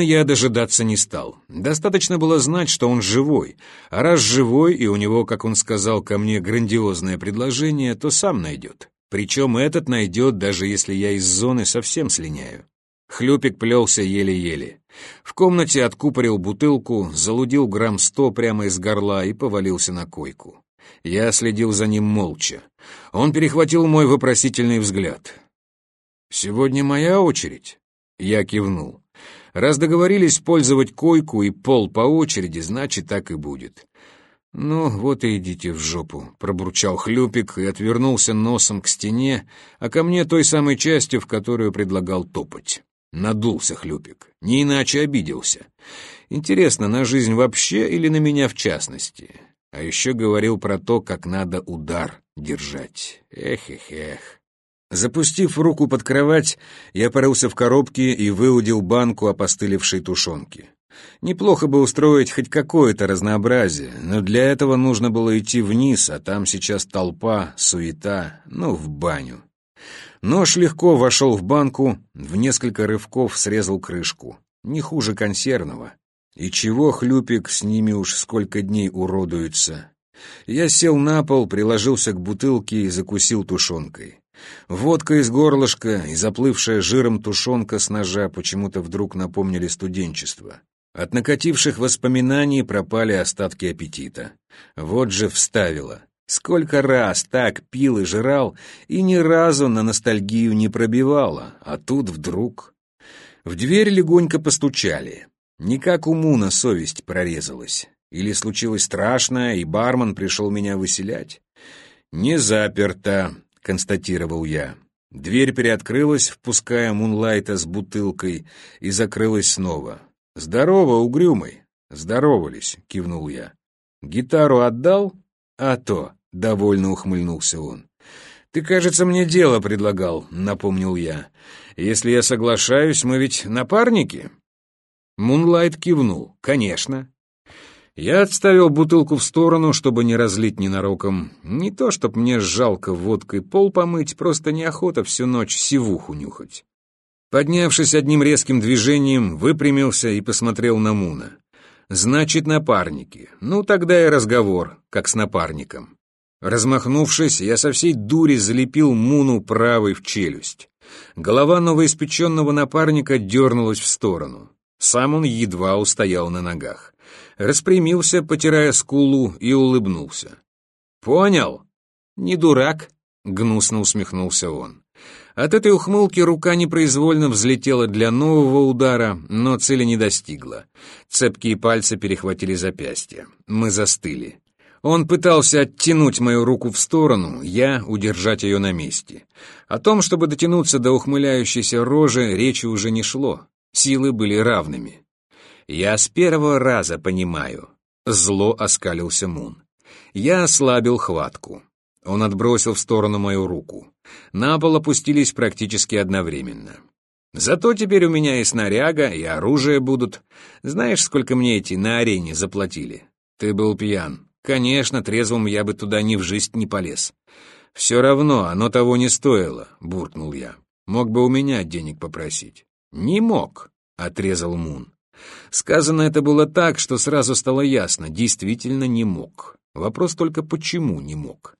Я дожидаться не стал. Достаточно было знать, что он живой. А раз живой, и у него, как он сказал ко мне, грандиозное предложение, то сам найдет. Причем этот найдет, даже если я из зоны совсем слиняю. Хлюпик плелся еле-еле. В комнате откупорил бутылку, залудил грамм сто прямо из горла и повалился на койку. Я следил за ним молча. Он перехватил мой вопросительный взгляд. «Сегодня моя очередь?» Я кивнул. Раз договорились пользовать койку и пол по очереди, значит, так и будет. «Ну, вот и идите в жопу», — пробурчал Хлюпик и отвернулся носом к стене, а ко мне той самой частью, в которую предлагал топать. Надулся Хлюпик, не иначе обиделся. Интересно, на жизнь вообще или на меня в частности? А еще говорил про то, как надо удар держать. Эх-эх-эх. Запустив руку под кровать, я порылся в коробке и выудил банку опостылевшей тушенки. Неплохо бы устроить хоть какое-то разнообразие, но для этого нужно было идти вниз, а там сейчас толпа, суета, ну, в баню. Нож легко вошел в банку, в несколько рывков срезал крышку. Не хуже консервного. И чего хлюпик с ними уж сколько дней уродуется. Я сел на пол, приложился к бутылке и закусил тушенкой. Водка из горлышка и заплывшая жиром тушенка с ножа почему-то вдруг напомнили студенчество. От накативших воспоминаний пропали остатки аппетита. Вот же вставила. Сколько раз так пил и жрал, и ни разу на ностальгию не пробивала, а тут вдруг... В дверь легонько постучали. Никак уму на совесть прорезалась. Или случилось страшное, и бармен пришел меня выселять? Не заперто, — констатировал я. Дверь переоткрылась, впуская Мунлайта с бутылкой, и закрылась снова. «Здорово, угрюмый!» «Здоровались», — кивнул я. «Гитару отдал?» «А то», — довольно ухмыльнулся он. «Ты, кажется, мне дело предлагал», — напомнил я. «Если я соглашаюсь, мы ведь напарники?» Мунлайт кивнул. «Конечно. Я отставил бутылку в сторону, чтобы не разлить ненароком. Не то, чтоб мне жалко водкой пол помыть, просто неохота всю ночь сивуху нюхать. Поднявшись одним резким движением, выпрямился и посмотрел на Муна. «Значит, напарники. Ну, тогда и разговор, как с напарником». Размахнувшись, я со всей дури залепил Муну правой в челюсть. Голова новоиспеченного напарника дернулась в сторону. Сам он едва устоял на ногах распрямился, потирая скулу, и улыбнулся. «Понял? Не дурак?» — гнусно усмехнулся он. От этой ухмылки рука непроизвольно взлетела для нового удара, но цели не достигла. Цепкие пальцы перехватили запястье. Мы застыли. Он пытался оттянуть мою руку в сторону, я удержать ее на месте. О том, чтобы дотянуться до ухмыляющейся рожи, речи уже не шло. Силы были равными. «Я с первого раза понимаю», — зло оскалился Мун. Я ослабил хватку. Он отбросил в сторону мою руку. На пол опустились практически одновременно. Зато теперь у меня и снаряга, и оружие будут. Знаешь, сколько мне эти на арене заплатили? Ты был пьян. Конечно, трезвым я бы туда ни в жизнь не полез. Все равно оно того не стоило, буркнул я. Мог бы у меня денег попросить. Не мог, отрезал Мун. Сказано это было так, что сразу стало ясно, действительно не мог. Вопрос только почему не мог.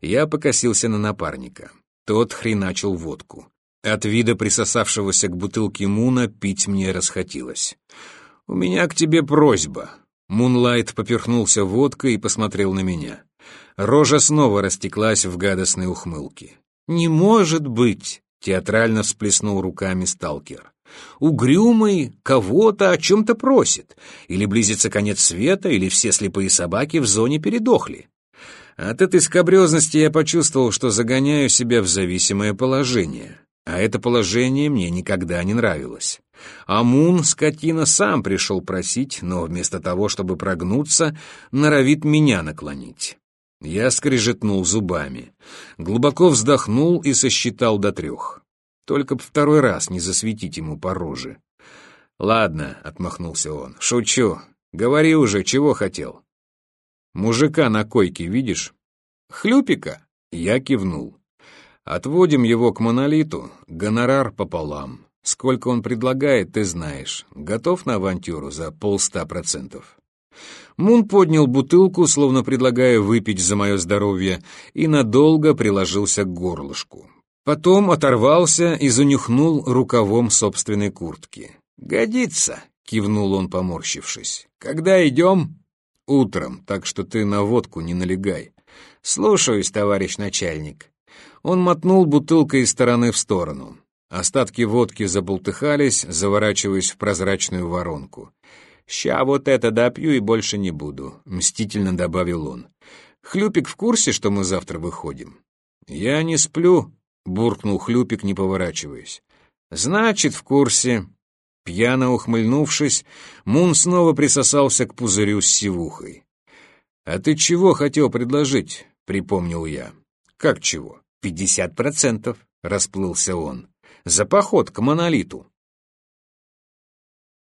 Я покосился на напарника. Тот хреначил водку. От вида присосавшегося к бутылке Муна пить мне расхотелось. «У меня к тебе просьба». Мунлайт поперхнулся водкой и посмотрел на меня. Рожа снова растеклась в гадостной ухмылке. «Не может быть!» — театрально всплеснул руками сталкер. Угрюмый кого-то о чем-то просит. Или близится конец света, или все слепые собаки в зоне передохли. От этой скобрезности я почувствовал, что загоняю себя в зависимое положение. А это положение мне никогда не нравилось. Амун, скотина, сам пришел просить, но вместо того, чтобы прогнуться, норовит меня наклонить. Я скрежетнул зубами, глубоко вздохнул и сосчитал до трех. Только б второй раз не засветить ему по роже. «Ладно», — отмахнулся он, — «шучу. Говори уже, чего хотел». «Мужика на койке видишь?» «Хлюпика?» Я кивнул. «Отводим его к монолиту, гонорар пополам. Сколько он предлагает, ты знаешь. Готов на авантюру за полста процентов?» Мун поднял бутылку, словно предлагая выпить за мое здоровье, и надолго приложился к горлышку. Потом оторвался и занюхнул рукавом собственной куртки. «Годится», — кивнул он, поморщившись. «Когда идем?» «Утром, так что ты на водку не налегай». «Слушаюсь, товарищ начальник». Он мотнул бутылкой из стороны в сторону. Остатки водки забултыхались, заворачиваясь в прозрачную воронку. «Ща вот это допью и больше не буду», — мстительно добавил он. «Хлюпик в курсе, что мы завтра выходим?» «Я не сплю», — буркнул Хлюпик, не поворачиваясь. «Значит, в курсе». Пьяно ухмыльнувшись, Мун снова присосался к пузырю с сивухой. «А ты чего хотел предложить?» — припомнил я. «Как чего?» «Пятьдесят процентов», — расплылся он. «За поход к монолиту».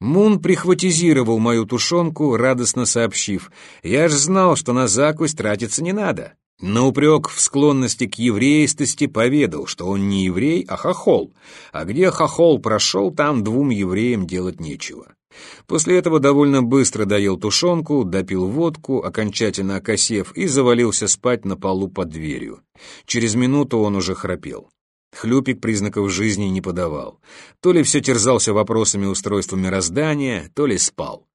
Мун прихватизировал мою тушенку, радостно сообщив, «Я ж знал, что на закусь тратиться не надо». На упрек в склонности к еврейстости поведал, что он не еврей, а хохол, а где хохол прошел, там двум евреям делать нечего. После этого довольно быстро доел тушенку, допил водку, окончательно окосев, и завалился спать на полу под дверью. Через минуту он уже храпел. Хлюпик признаков жизни не подавал. То ли все терзался вопросами устройства мироздания, то ли спал.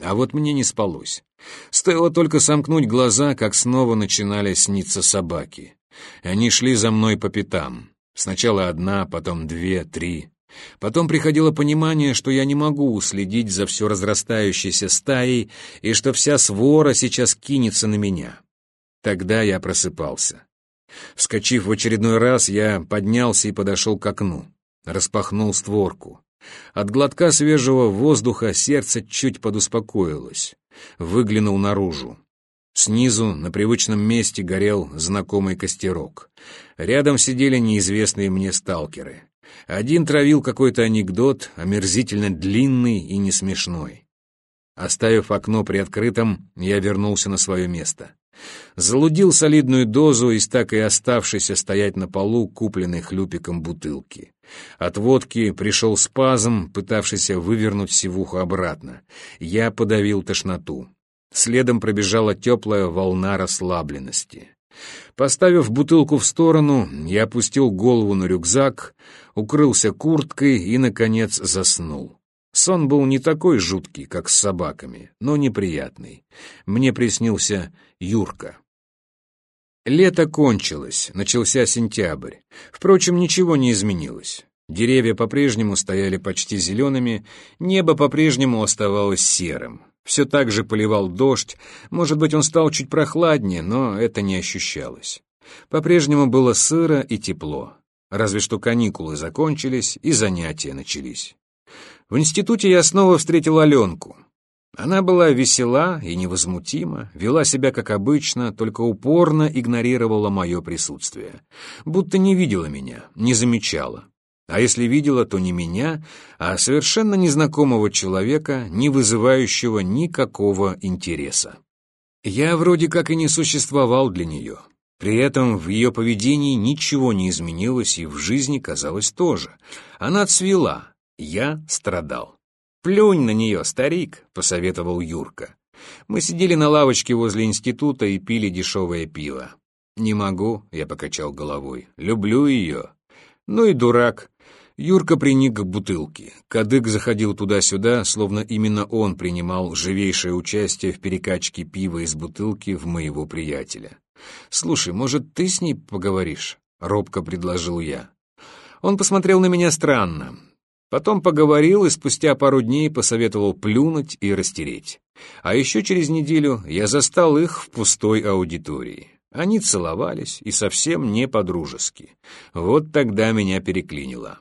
А вот мне не спалось. Стоило только сомкнуть глаза, как снова начинали сниться собаки. Они шли за мной по пятам. Сначала одна, потом две, три. Потом приходило понимание, что я не могу уследить за все разрастающейся стаей и что вся свора сейчас кинется на меня. Тогда я просыпался. Вскочив в очередной раз, я поднялся и подошел к окну. Распахнул створку. От глотка свежего воздуха сердце чуть подуспокоилось. Выглянул наружу. Снизу, на привычном месте, горел знакомый костерок. Рядом сидели неизвестные мне сталкеры. Один травил какой-то анекдот, омерзительно длинный и несмешной. Оставив окно приоткрытым, я вернулся на свое место. Залудил солидную дозу из так и оставшейся стоять на полу, купленной хлюпиком бутылки. От водки пришел спазм, пытавшийся вывернуть сивуху обратно. Я подавил тошноту. Следом пробежала теплая волна расслабленности. Поставив бутылку в сторону, я опустил голову на рюкзак, укрылся курткой и, наконец, заснул. Сон был не такой жуткий, как с собаками, но неприятный. Мне приснился Юрка. Лето кончилось, начался сентябрь. Впрочем, ничего не изменилось. Деревья по-прежнему стояли почти зелеными, небо по-прежнему оставалось серым. Все так же поливал дождь, может быть, он стал чуть прохладнее, но это не ощущалось. По-прежнему было сыро и тепло, разве что каникулы закончились и занятия начались. В институте я снова встретил Аленку. Она была весела и невозмутима, вела себя как обычно, только упорно игнорировала мое присутствие. Будто не видела меня, не замечала. А если видела, то не меня, а совершенно незнакомого человека, не вызывающего никакого интереса. Я вроде как и не существовал для нее. При этом в ее поведении ничего не изменилось, и в жизни, казалось, тоже. Она цвела, я страдал. «Плюнь на нее, старик», — посоветовал Юрка. Мы сидели на лавочке возле института и пили дешевое пиво. «Не могу», — я покачал головой. «Люблю ее». «Ну и дурак». Юрка приник к бутылке. Кадык заходил туда-сюда, словно именно он принимал живейшее участие в перекачке пива из бутылки в моего приятеля. «Слушай, может, ты с ней поговоришь?» — робко предложил я. Он посмотрел на меня странно. Потом поговорил и спустя пару дней посоветовал плюнуть и растереть. А еще через неделю я застал их в пустой аудитории. Они целовались и совсем не по-дружески. Вот тогда меня переклинило.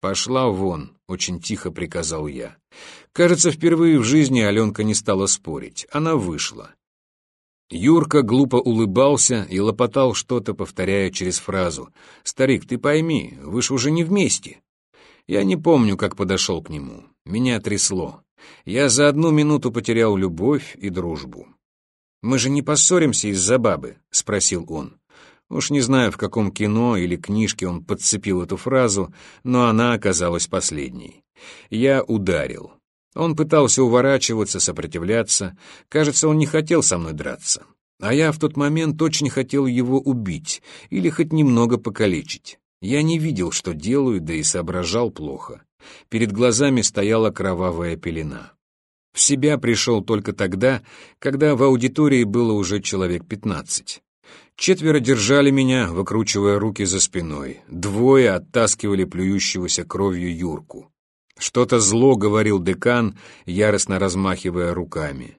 «Пошла вон», — очень тихо приказал я. Кажется, впервые в жизни Аленка не стала спорить. Она вышла. Юрка глупо улыбался и лопотал что-то, повторяя через фразу. «Старик, ты пойми, вы ж уже не вместе». Я не помню, как подошел к нему. Меня трясло. Я за одну минуту потерял любовь и дружбу. «Мы же не поссоримся из-за бабы?» — спросил он. Уж не знаю, в каком кино или книжке он подцепил эту фразу, но она оказалась последней. Я ударил. Он пытался уворачиваться, сопротивляться. Кажется, он не хотел со мной драться. А я в тот момент очень хотел его убить или хоть немного покалечить. Я не видел, что делаю, да и соображал плохо. Перед глазами стояла кровавая пелена. В себя пришел только тогда, когда в аудитории было уже человек пятнадцать. Четверо держали меня, выкручивая руки за спиной. Двое оттаскивали плюющегося кровью Юрку. Что-то зло говорил декан, яростно размахивая руками.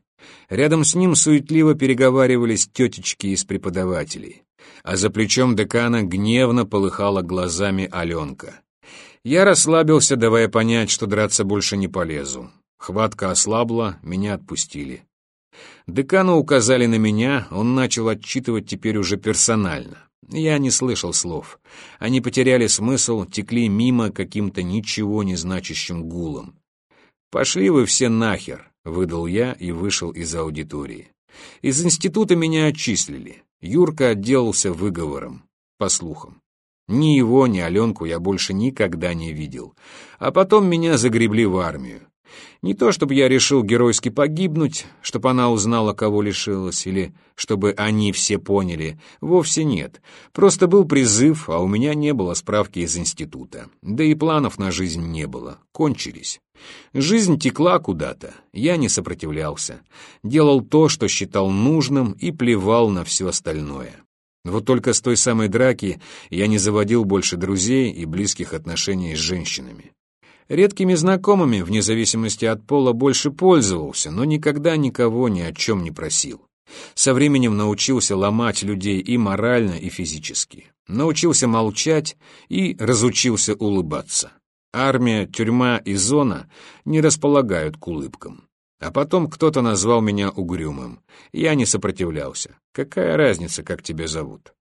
Рядом с ним суетливо переговаривались тетечки из преподавателей. А за плечом декана гневно полыхала глазами Аленка. Я расслабился, давая понять, что драться больше не полезу. Хватка ослабла, меня отпустили. Декану указали на меня, он начал отчитывать теперь уже персонально. Я не слышал слов. Они потеряли смысл, текли мимо каким-то ничего не значащим гулом. «Пошли вы все нахер», — выдал я и вышел из аудитории. Из института меня отчислили. Юрка отделался выговором, по слухам. Ни его, ни Аленку я больше никогда не видел. А потом меня загребли в армию. Не то, чтобы я решил геройски погибнуть, чтобы она узнала, кого лишилась, или чтобы они все поняли. Вовсе нет. Просто был призыв, а у меня не было справки из института. Да и планов на жизнь не было. Кончились. Жизнь текла куда-то. Я не сопротивлялся. Делал то, что считал нужным, и плевал на все остальное. Вот только с той самой драки я не заводил больше друзей и близких отношений с женщинами. Редкими знакомыми, вне зависимости от пола, больше пользовался, но никогда никого ни о чем не просил. Со временем научился ломать людей и морально, и физически. Научился молчать и разучился улыбаться. Армия, тюрьма и зона не располагают к улыбкам. А потом кто-то назвал меня угрюмым. Я не сопротивлялся. Какая разница, как тебя зовут?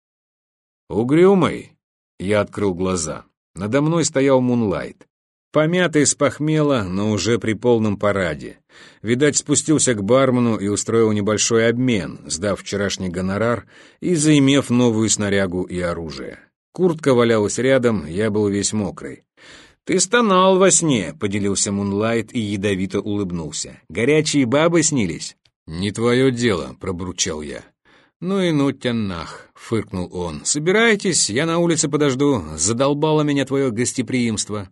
Угрюмый? Я открыл глаза. Надо мной стоял Мунлайт. Помятый с похмела, но уже при полном параде. Видать, спустился к бармену и устроил небольшой обмен, сдав вчерашний гонорар и заимев новую снарягу и оружие. Куртка валялась рядом, я был весь мокрый. «Ты стонал во сне», — поделился Мунлайт и ядовито улыбнулся. «Горячие бабы снились?» «Не твое дело», — пробурчал я. «Ну и ну тебя нах», — фыркнул он. «Собирайтесь, я на улице подожду. Задолбало меня твое гостеприимство».